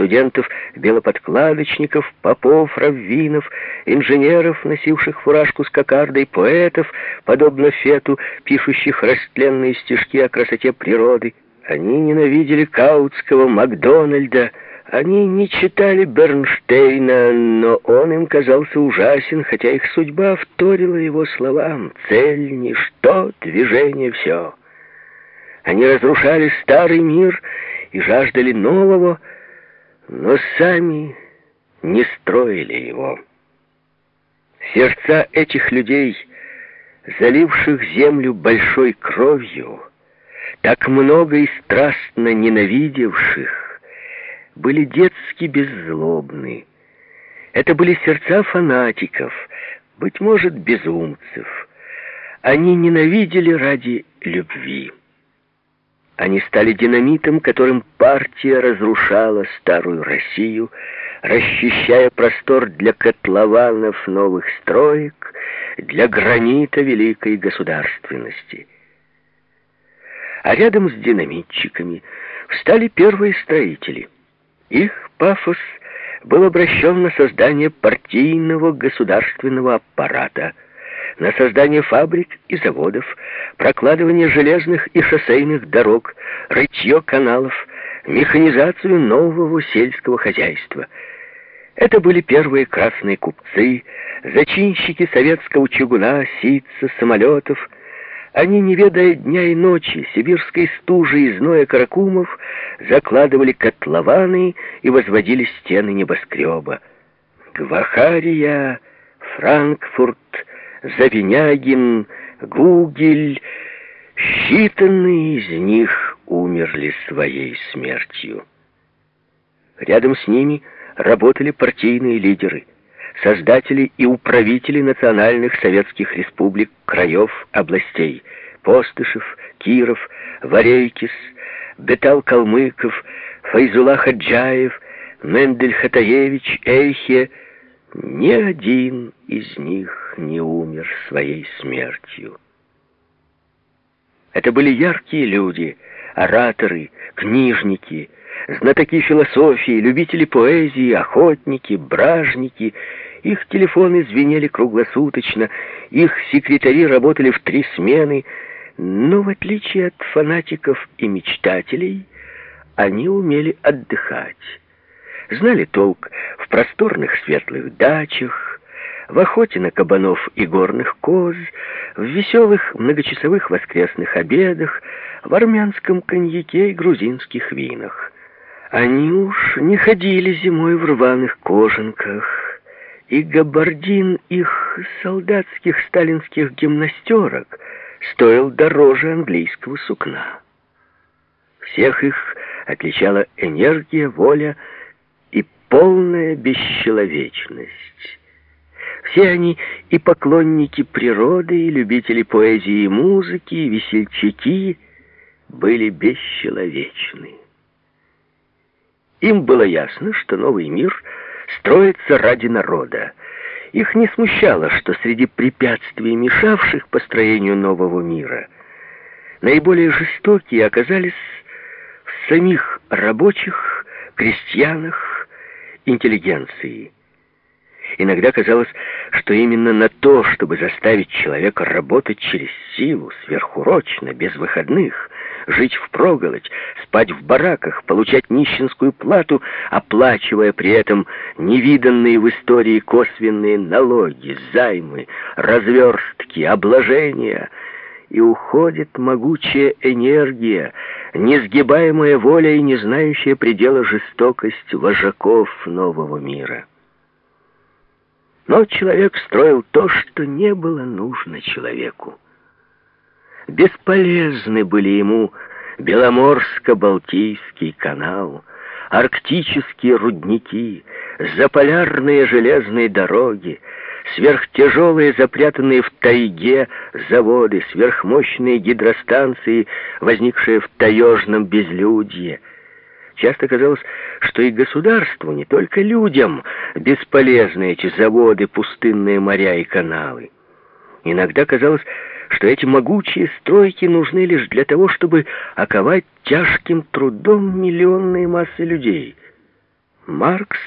студентов-белоподкладочников, попов, раввинов, инженеров, носивших фуражку с кокардой, поэтов, подобно Фету, пишущих растленные стишки о красоте природы. Они ненавидели Каутского, Макдональда, они не читали Бернштейна, но он им казался ужасен, хотя их судьба вторила его словам. Цель — ничто, движение — все. Они разрушали старый мир и жаждали нового, но сами не строили его. Сердца этих людей, заливших землю большой кровью, так много и страстно ненавидевших, были детски беззлобны. Это были сердца фанатиков, быть может, безумцев. Они ненавидели ради любви. Они стали динамитом, которым партия разрушала старую Россию, расчищая простор для котлованов новых строек, для гранита великой государственности. А рядом с динамитчиками встали первые строители — их пафос был обращен на создание партийного государственного аппарата, на создание фабрик и заводов, прокладывание железных и шоссейных дорог, рытье каналов, механизацию нового сельского хозяйства. Это были первые красные купцы, зачинщики советского чугуна, ситца, самолетов — они, не ведая дня и ночи, сибирской стужи и зноя каракумов, закладывали котлованы и возводили стены небоскреба. Гвахария, Франкфурт, Завинягин, Гугель, считанные из них умерли своей смертью. Рядом с ними работали партийные лидеры — создатели и управители национальных советских республик, краев, областей, Постышев, Киров, Варейкис, Бетал Калмыков, Файзула Хаджаев, Мендель Хатаевич, Эйхе, ни один из них не умер своей смертью. Это были яркие люди, ораторы, книжники, знатоки философии, любители поэзии, охотники, бражники — их телефоны звенели круглосуточно, их секретари работали в три смены, но в отличие от фанатиков и мечтателей, они умели отдыхать. Знали толк в просторных светлых дачах, в охоте на кабанов и горных коз, в веселых многочасовых воскресных обедах, в армянском коньяке и грузинских винах. Они уж не ходили зимой в рваных кожанках, и габардин их солдатских сталинских гимнастерок стоил дороже английского сукна. Всех их отличала энергия, воля полная бесчеловечность. Все они и поклонники природы, и любители поэзии и музыки, и весельчаки были бесчеловечны. Им было ясно, что новый мир — строится ради народа. Их не смущало, что среди препятствий, мешавших построению нового мира, наиболее жестокие оказались в самих рабочих, крестьянах, интеллигенции. Иногда казалось, что именно на то, чтобы заставить человека работать через силу, сверхурочно, без выходных, жить впроголодь, спать в бараках, получать нищенскую плату, оплачивая при этом невиданные в истории косвенные налоги, займы, разверстки, обложения, и уходит могучая энергия, несгибаемая воля и не знающая предела жестокость вожаков нового мира. Но человек строил то, что не было нужно человеку. Бесполезны были ему Беломорско-Балтийский канал, арктические рудники, заполярные железные дороги, сверхтяжелые, запрятанные в тайге заводы, сверхмощные гидростанции, возникшие в таежном безлюдье. Часто казалось, что и государству, не только людям, бесполезны эти заводы, пустынные моря и каналы. Иногда казалось, что эти могучие стройки нужны лишь для того, чтобы оковать тяжким трудом миллионные массы людей. Маркс